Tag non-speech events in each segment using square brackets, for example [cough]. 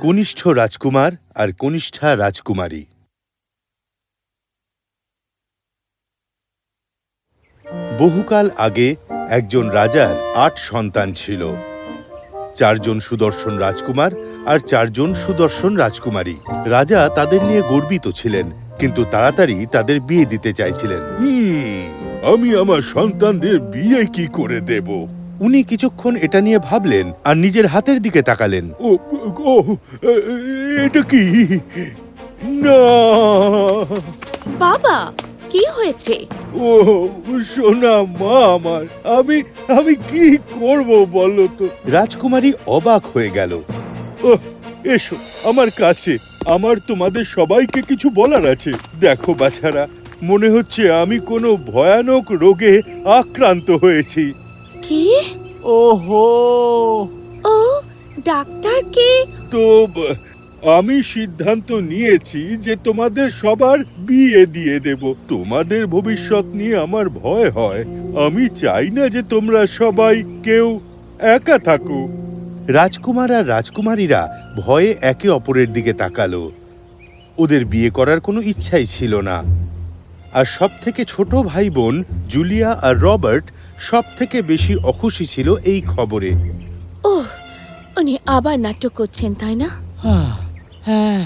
কনিষ্ঠ রাজকুমার আর কনিষ্ঠা রাজকুমারী। বহুকাল আগে একজন রাজার আট সন্তান ছিল। চারজন সুদর্শন রাজকুমার আর চারজন সুদর্শন রাজকুমারী। রাজা তাদের নিয়ে গর্বিত ছিলেন, কিন্তু তাড়াতাড়ি তাদের বিয়ে দিতে চাইছিলেন। আমি আমার সন্তানদের বিয়ে কি করে দেব? উনি কিছুক্ষণ এটা নিয়ে ভাবলেন আর নিজের হাতের দিকে তাকালেন। ও ও এটা কি? না। বাবা কি হয়েছে? ও সোনা মা আমার আমি আমি কি করব বলো তো? রাজকুমারী অবাক হয়ে গেল। ওহ, এসো আমার কাছে। আমার তোমাদের সবাইকে কিছু বলার আছে। দেখো বাছারা মনে হচ্ছে আমি কোনো ভয়ানক রোগে আক্রান্ত হয়েছি। ওহো। ও ডাক্তার কে তো আমি সিদ্ধান্ত নিয়েছি যে তোমাদের সবার বিয়ে দিয়ে দেব। তোমাদের ভবিষ্যৎ নিয়ে আমার ভয় হয়। আমি চাই না যে তোমরা সবাই কেউ একা থাকো। রাজকুমার আর রাজকুমারীরা ভয়ে একে অপরের দিকে তাকালো। ওদের বিয়ে করার কোনো ইচ্ছাই ছিল না। আর সব থেকে ছোট ভাই বোন জুলিয়া আর রবার্ট সব থেকে বেশি অখুশি ছিল এই খবরে। ওহ উনি আবার নাটক করছেন তাই না? হ্যাঁ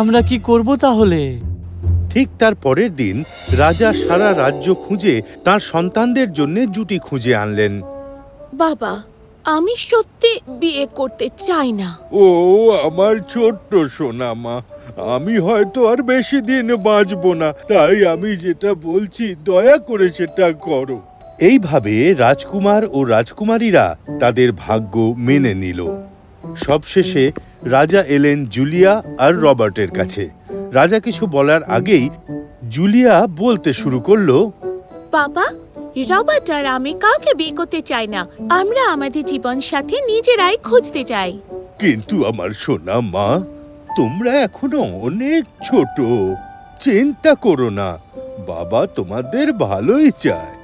আমরা কি করব তাহলে? ঠিক তার পরের দিন রাজা সারা রাজ্য খুঁজে তার সন্তানদের জন্য জুটি খুঁজে আনলেন। বাবা আমি সত্যি বিয়ে করতে চাই না। ও আমার ছোট্ট সোনা মা আমি হয়তো আর বেশি দিন বাঁচবো না তাই আমি যেটা বলছি দয়া করে সেটা করো। এইভাবে রাজকুমার ও রাজকুমারীরা তাদের ভাগ্য মেনে নিল। সবশেষে রাজা এলেন জুলিয়া আর রবার্টের কাছে। রাজা কিছু বলার আগেই জুলিয়া বলতে শুরু করল বাবা রবার্ট আর আমি কাউকে বিয়ে করতে চাই না। আমরা আমাদের জীবন সাথে নিজেরাই খুঁজতে চাই। কিন্তু আমার সোনা মা তোমরা এখনও অনেক ছোট। চিন্তা করো না বাবা তোমাদের ভালোই চায়।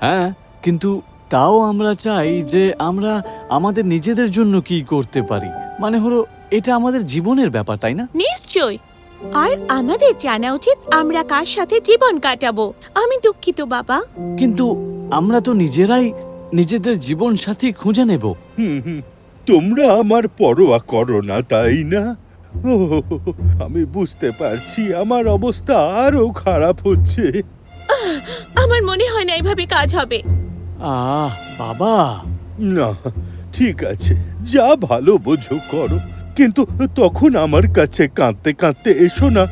হ্যাঁ কিন্তু তাও আমরা চাই যে আমরা আমাদের নিজেদের জন্য কি করতে পারি। মানে হলো এটা আমাদের জীবনের ব্যাপার তাই না? নিশ্চয় আর আমাদের জানা উচিত আমরা কার সাথে জীবন কাটাবো। আমি দুঃখিত বাবা। কিন্তু আমরা তো নিজেরাই নিজেদের জীবন সাথী খুঁজে নেব। হুম হুম, তোমরা আমার পরোয়া করো না তাই না? আমি বুঝতে পারছি আমার অবস্থা আরও খারাপ হচ্ছে। আমার মনে হয় না এভাবে কাজ হবে। আহ বাবা। না ঠিক আছে। যা ভালো বোঝো করো। কিন্তু তখন আমার কাছে কাঁদতে কাঁদতে এসো না।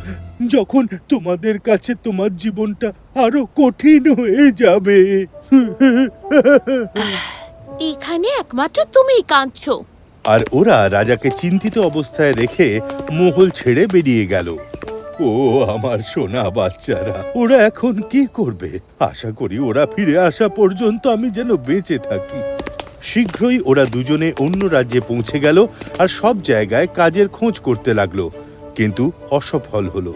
যখন তোমাদের কাছে তোমার জীবনটা আরও কঠিন হয়ে যাবে। এখানে একমাত্র তুমিই কাঁদছো। আর ওরা রাজাকে চিন্তিত অবস্থায় রেখে মহল ছেড়ে বেরিয়ে গেল। ও আমার সোনা বাচ্চারা। ওরা এখন কি করবে? আশা করি ওরা ফিরে আসা পর্যন্ত আমি যেন বেঁচে থাকি। শীঘ্রই ওরা দুজনে অন্য রাজ্যে পৌঁছে গেল আর সব জায়গায় কাজের খোঁজ করতে লাগল, কিন্তু অসফল হলো।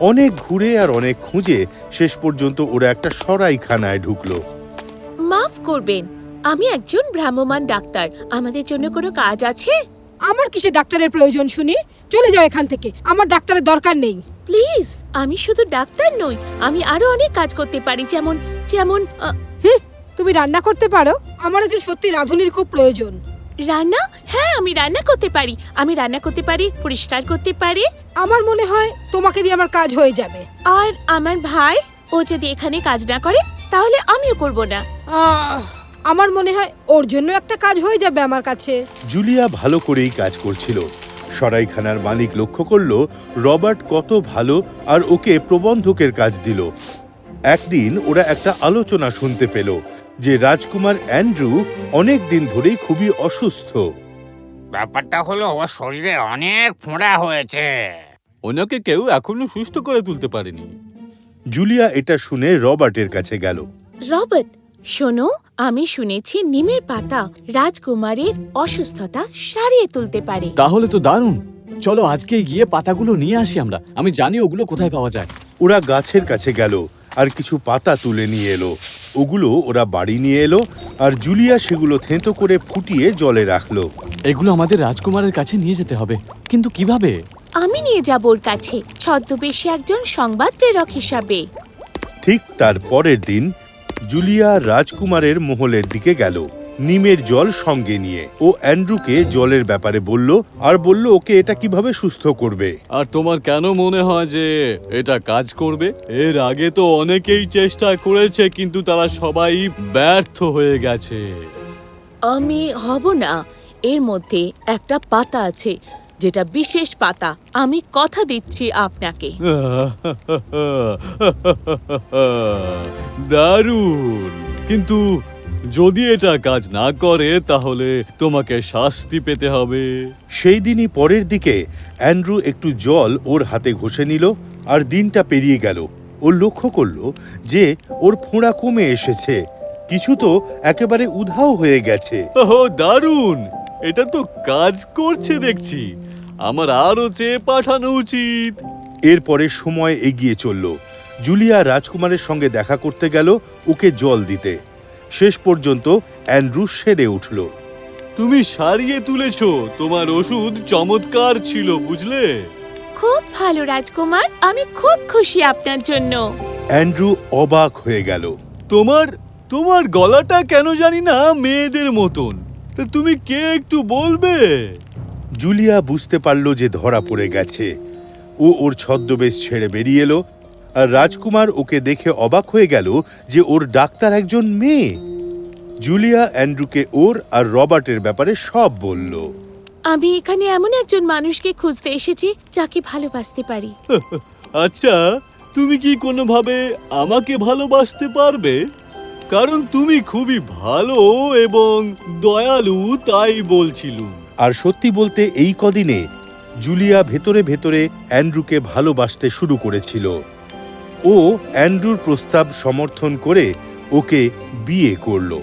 অনেক ঘুরে আর অনেক খুঁজে শেষ পর্যন্ত ওরা একটা সরাইখানায় ঢুকলো। মাফ করবেন, আমি একজন ভ্রাম্যমান ডাক্তার। আমাদের জন্য কোনো কাজ আছে? আমার কিসে ডাক্তারের প্রয়োজন শুনি? চলে যাও এখান থেকে। আমার ডাক্তারের দরকার নেই। প্লিজ আমি শুধু ডাক্তার নই আমি আরও অনেক কাজ করতে পারি যেমন যেমন আ, হুম তুমি রান্না করতে পারো? আমার একজন সত্যি রাঁধুনির খুব প্রয়োজন। রান্না? হ্যাঁ আমি রান্না করতে পারি। আমি রান্না করতে পারি পরিষ্কার করতে পারি। আমার মনে হয় তোমাকে দিয়ে আমার কাজ হয়ে যাবে। আর আমার ভাই ও যদি এখানে কাজ না করে তাহলে আমিও করব না। আহ, আমার মনে হয় ওর জন্য একটা কাজ হয়ে যাবে আমার কাছে। জুলিয়া ভালো করেই কাজ করছিল। সরাইখানার মালিক লক্ষ্য করল রবার্ট কত ভালো আর ওকে প্রবন্ধকের কাজ দিল। একদিন ওরা একটা আলোচনা শুনতে পেল যে রাজকুমার অ্যান্ড্রু অনেক দিন ধরেই খুবই অসুস্থ। ব্যাপারটা হলো ওর শরীরে অনেক ফোঁড়া হয়েছে। ওনাকে কেউ এখনও সুস্থ করে তুলতে পারেনি। জুলিয়া এটা শুনে রবার্টের কাছে গেল। রবার্ট শোনো আমি শুনেছি নিমের পাতা রাজকুমারের অসুস্থতা সারিয়ে তুলতে পারে। তাহলে তো দারুণ। চলো আজকেই গিয়ে পাতাগুলো নিয়ে আসি আমরা। আমি জানি ওগুলো কোথায় পাওয়া যায়। ওরা গাছের কাছে গেল আর কিছু পাতা তুলে নিয়ে এলো। ওগুলো ওরা বাড়ি নিয়ে এলো আর জুলিয়া সেগুলো থেঁতো করে ফুটিয়ে জলে রাখল। এগুলো আমাদের রাজকুমারের কাছে নিয়ে যেতে হবে। কিন্তু কীভাবে? আমি নিয়ে যাব ওর কাছে। ছদ্মবেশে একজন সংবাদ প্রেরক হিসাবে। ঠিক তার পরের দিন জুলিয়া রাজকুমারের মহলের দিকে গেল। নিমের জল সঙ্গে নিয়ে। ও অ্যান্ড্রুকে জলের ব্যাপারে বলল আর বলল ওকে এটা কীভাবে সুস্থ করবে? আর তোমার কেন মনে হয় যে এটা কাজ করবে? এর আগে তো অনেকেই চেষ্টা করেছে কিন্তু তারা সবাই ব্যর্থ হয়ে গেছে। আমি হব না। এর মধ্যে একটা পাতা আছে। যেটা বিশেষ পাতা আমি কথা দিচ্ছি আপনাকে। [laughs] দারুণ! কিন্তু যদি এটা কাজ না করে তাহলে তোমাকে শাস্তি পেতে হবে। সেই দিনই পরের দিকে অ্যান্ড্রু একটু জল ওর হাতে ঘষে নিল আর দিনটা পেরিয়ে গেল। ও লক্ষ্য করল যে ওর ফোঁড়া কমে এসেছে। কিছু তো একেবারে উধাও হয়ে গেছে। ওহো দারুণ! এটা তো কাজ করছে দেখছি। আমার আরও চেয়ে পাঠানো উচিত। এরপরে সময় এগিয়ে চলল। জুলিয়া রাজকুমারের সঙ্গে দেখা করতে গেল ওকে জল দিতে। শেষ পর্যন্ত অ্যান্ড্রু সেরে উঠল। তুমি সারিয়ে তুলেছ। তোমার ওষুধ চমৎকার ছিল বুঝলে? খুব ভালো রাজকুমার আমি খুব খুশি আপনার জন্য। অ্যান্ড্রু অবাক হয়ে গেল। তোমার তোমার গলাটা কেন জানি না মেয়েদের মতন। তা তুমি কে একটু বলবে? জুলিয়া বুঝতে পারল যে ধরা পড়ে গেছে। ও ওর ছদ্মবেশ ছেড়ে বেরিয়ে এলো আর রাজকুমার ওকে দেখে অবাক হয়ে গেল যে ওর ডাক্তার একজন মেয়ে। জুলিয়া অ্যান্ড্রুকে ওর আর রবার্টের ব্যাপারে সব বলল। আমি এখানে এমন একজন মানুষকে খুঁজতে এসেছি যাকে ভালোবাসতে পারি। [laughs] আচ্ছা তুমি কি কোনোভাবে আমাকে ভালোবাসতে পারবে? কারণ তুমি খুবই ভালো এবং দয়ালু তাই বলছিলুম। আর সত্যি বলতে এই কদিনে জুলিয়া ভেতরে ভেতরে অ্যান্ড্রুকে ভালোবাসতে শুরু করেছিল। ও অ্যান্ড্রুর প্রস্তাব সমর্থন করে ওকে বিয়ে করল।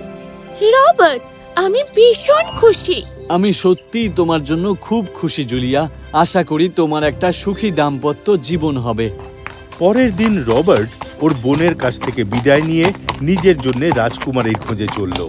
রবার্ট আমি ভীষণ খুশি। আমি সত্যিই তোমার জন্য খুব খুশি জুলিয়া। আশা করি তোমার একটা সুখী দাম্পত্য জীবন হবে। পরের দিন রবার্ট ওর বোনের কাছ থেকে বিদায় নিয়ে নিজের জন্য রাজকুমারীর খোঁজে চলল।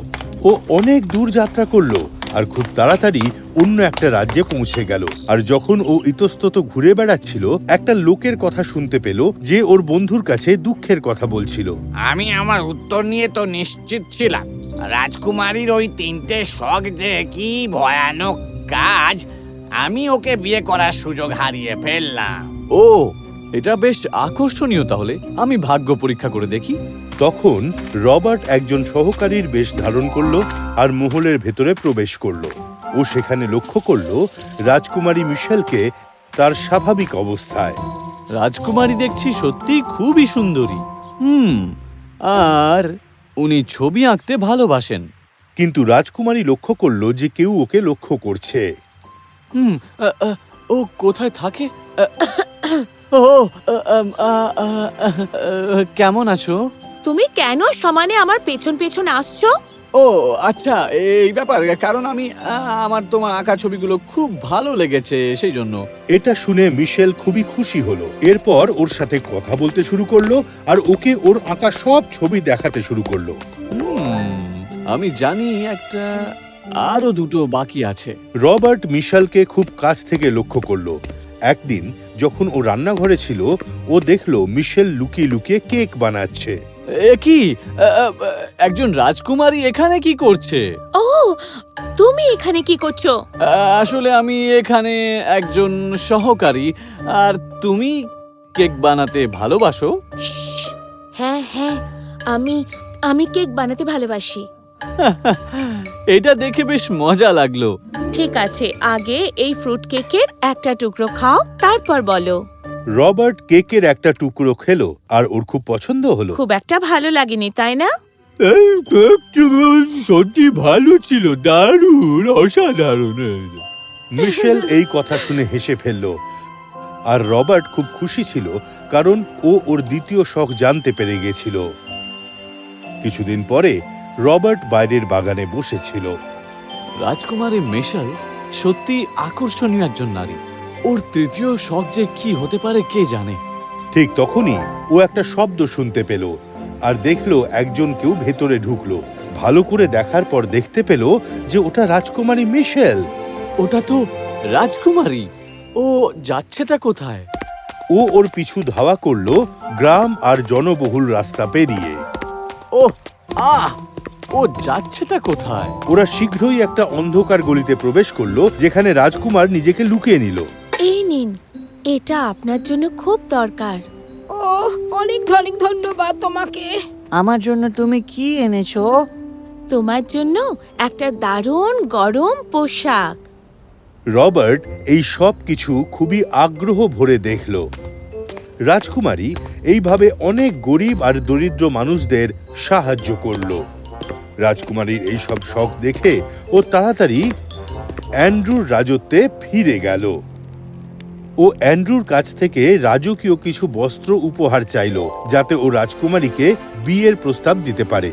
ও অনেক দূর যাত্রা করল আর খুব তাড়াতাড়ি অন্য একটা রাজ্যে পৌঁছে গেল। আর যখন ও ইতস্তত ঘুরে বেড়াচ্ছিল একটা লোকের কথা শুনতে পেল যে ওর বন্ধুর কাছে দুঃখের কথা বলছিল। আমি আমার উত্তর নিয়ে তো নিশ্চিত ছিলাম। রাজকুমারীর ওই তিনটে শখ যে কি ভয়ানক কাজ আমি ওকে বিয়ে করার সুযোগ হারিয়ে ফেললাম। ও এটা বেশ আকর্ষণীয় তাহলে। আমি ভাগ্য পরীক্ষা করে দেখি। তখন রবার্ট একজন সহকারীর বেশ ধারণ করল আর মহলের ভেতরে প্রবেশ করল। ও সেখানে লক্ষ্য করল রাজকুমারী মিশেলকে তার স্বাভাবিক অবস্থায়। রাজকুমারী দেখছি সত্যি খুবই সুন্দরী। হুম আর উনি ছবি আঁকতে ভালোবাসেন। কিন্তু রাজকুমারী লক্ষ্য করল যে কেউ ওকে লক্ষ্য করছে। হুম ও কোথায় থাকে? ও আম, আ, আ, আ, আ, কেমন আছো? তুমি কেন সমানে আমার পেছন পেছন আসছো? ও আচ্ছা এই ব্যাপার কারণ আমি আ, আমার তোমার আঁকা ছবিগুলো খুব ভালো লেগেছে সেই জন্য। এটা শুনে মিশেল খুবই খুশি হলো। এরপর ওর সাথে কথা বলতে শুরু করল আর ওকে ওর আঁকা সব ছবি দেখাতে শুরু করল। হুম, আমি জানি একটা আরও দুটো বাকি আছে। রবার্ট মিশেলকে খুব কাছ থেকে লক্ষ্য করল। একদিন যখন ও রান্নাঘরে ছিল ও দেখল মিশেল লুকিয়ে লুকিয়ে কেক বানাচ্ছে। কি? একজন রাজকুমারী এখানে কি করছে? ও তুমি এখানে কি করছ? আসলে আমি এখানে একজন সহকারী। আর তুমি কেক বানাতে ভালোবাসো? হ্যাঁ হ্যাঁ আমি আমি কেক বানাতে ভালোবাসি। [laughs] এটা দেখে বেশ মজা লাগল। ঠিক আছে আগে এই ফ্রুট কেকের একটা টুকরো খাও তারপর বলো। রবার্ট কেকের একটা টুকরো খেলো আর ওর খুব পছন্দ হলো। খুব একটা ভালো লাগেনি তাই না? সত্যি ভালো ছিল দারুণ অসাধারণ। মিশেল [laughs] এই কথা শুনে হেসে ফেলল। আর রবার্ট খুব খুশি ছিল কারণ ও ওর দ্বিতীয় শখ জানতে পেরে গেছিল। কিছুদিন পরে রবার্ট বাইরের বাগানে বসেছিল। রাজকুমারী মেশাল সত্যি আকর্ষণীয় একজন নারী। ওর তৃতীয় শখ যে কি হতে পারে কে জানে? ঠিক তখনই ও একটা শব্দ শুনতে পেল আর দেখল একজন কেউ ভেতরে ঢুকলো। ভালো করে দেখার পর দেখতে পেল যে ওটা রাজকুমারী মিশেল। ওটা তো রাজকুমারী। ও যাচ্ছেটা কোথায়? ও ওর পিছু ধাওয়া করল গ্রাম আর জনবহুল রাস্তা পেরিয়ে। ও আহ! ও যাচ্ছেটা কোথায়? ওরা শীঘ্রই একটা অন্ধকার গলিতে প্রবেশ করল যেখানে রাজকুমার নিজেকে লুকিয়ে নিল। এই নিন এটা আপনার জন্য খুব দরকার। ও অনেক অনেক ধন্যবাদ তোমাকে। আমার জন্য তুমি কি এনেছো? তোমার জন্য একটা দারুণ গরম পোশাক। রবার্ট এই সব কিছু খুবই আগ্রহ ভরে দেখল। রাজকুমারী এইভাবে অনেক গরিব আর দরিদ্র মানুষদের সাহায্য করল। রাজকুমারীর এই সব শখ দেখে ও তাড়াতাড়ি অ্যান্ড্রুর রাজত্বে ফিরে গেল। ও অ্যান্ড্রুর কাছ থেকে রাজকীয় কিছু বস্ত্র উপহার চাইল, যাতে ও রাজকুমারীকে বিয়ের প্রস্তাব দিতে পারে।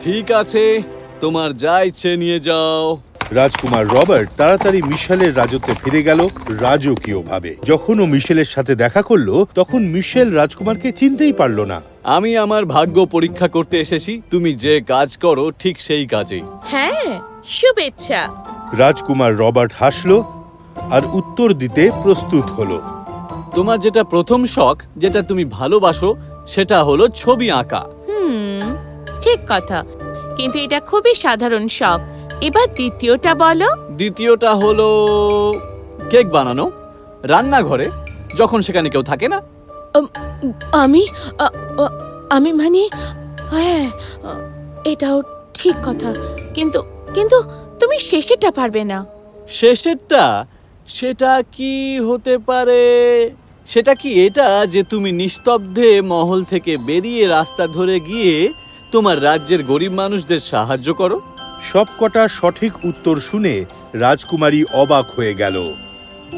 ঠিক আছে, তোমার যা ইচ্ছে নিয়ে যাও। রাজকুমার রবার্ট তাড়াতাড়ি মিশেলের রাজত্বে ফিরে গেল রাজকীয়ভাবে। যখন ও মিশেলের সাথে দেখা করল তখন মিশেল রাজকুমারকে চিনতেই পারল না। আমি আমার ভাগ্য পরীক্ষা করতে এসেছি তুমি যে কাজ করো ঠিক সেই কাজেই। হ্যাঁ শুভেচ্ছা। রাজকুমার রবার্ট হাসলো আর উত্তর দিতে প্রস্তুত হলো। তোমার যেটা প্রথম শখ যেটা তুমি ভালোবাসো সেটা হলো ছবি আঁকা। হুম ঠিক কথা। কিন্তু এটা খুবই সাধারণ শখ। এবার দ্বিতীয়টা বলো। দ্বিতীয়টা হলো কেক বানানো রান্নাঘরে যখন সেখানে কেউ থাকে না। আমি আমি মানে হ্যাঁ এটাও ঠিক কথা। কিন্তু কিন্তু তুমি শেষেরটা পারবে না। শেষেরটা? সেটা কি হতে পারে? সেটা কি এটা যে তুমি নিস্তব্ধে মহল থেকে বেরিয়ে রাস্তা ধরে গিয়ে তোমার রাজ্যের গরিব মানুষদের সাহায্য করো? সবকটা সঠিক উত্তর শুনে রাজকুমারী অবাক হয়ে গেল।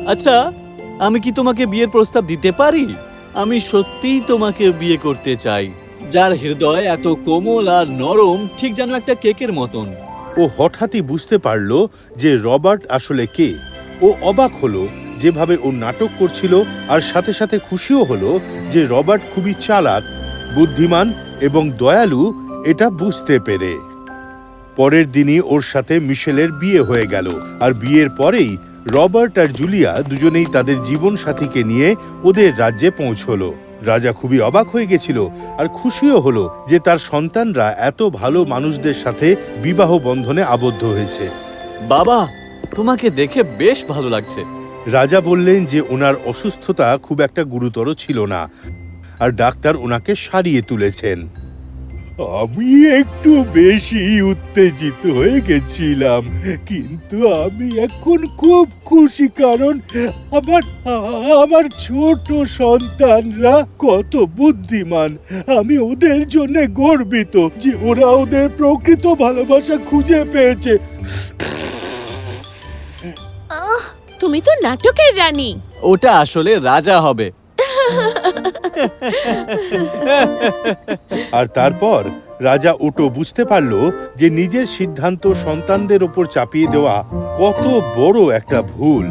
আচ্ছা আমি কি তোমাকে বিয়ের প্রস্তাব দিতে পারি? আমি সত্যিই তোমাকে বিয়ে করতে চাই। যার হৃদয় এত কোমল আর নরম ঠিক যেন একটা কেকের মতন। ও হঠাৎই বুঝতে পারল যে রবার্ট আসলে কে। ও অবাক হলো যেভাবে ও নাটক করছিল আর সাথে সাথে খুশিও হলো যে রবার্ট খুবই চালাক বুদ্ধিমান এবং দয়ালু এটা বুঝতে পেরে। পরের দিনই ওর সাথে মিশেলের বিয়ে হয়ে গেল। আর বিয়ের পরেই রবার্ট আর জুলিয়া দুজনেই তাদের জীবন সাথীকে নিয়ে ওদের রাজ্যে পৌঁছলো। রাজা খুবই অবাক হয়ে গেছিল আর খুশিও হলো যে তার সন্তানরা এত ভালো মানুষদের সাথে বিবাহ বন্ধনে আবদ্ধ হয়েছে। বাবা তোমাকে দেখে বেশ ভালো লাগছে। রাজা বললেন যে ওনার অসুস্থতা খুব একটা গুরুতর ছিল না। আর ডাক্তার ওনাকে সারিয়ে তুলেছেন। আমি একটু বেশি উত্তেজিত হয়ে গেছিলাম কিন্তু আমি এখন খুব খুশি কারণ আমার আমার ছোট সন্তানরা কত বুদ্ধিমান। আমি ওদের জন্য গর্বিত যে ওরা ওদের প্রকৃত ভালোবাসা খুঁজে পেয়েছে। তুমি তো নাটকের রানী। ওটা আসলে রাজা হবে। [laughs] আর তারপর রাজা ওটো বুঝতে পারল যে নিজের সিদ্ধান্ত সন্তানদের ওপর চাপিয়ে দেওয়া কত বড় একটা ভুল।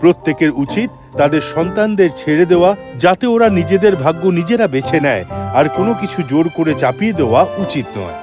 প্রত্যেকের উচিত তাদের সন্তানদের ছেড়ে দেওয়া যাতে ওরা নিজেদের ভাগ্য নিজেরা বেছে নেয়, আর কোনো কিছু জোর করে চাপিয়ে দেওয়া উচিত নয়।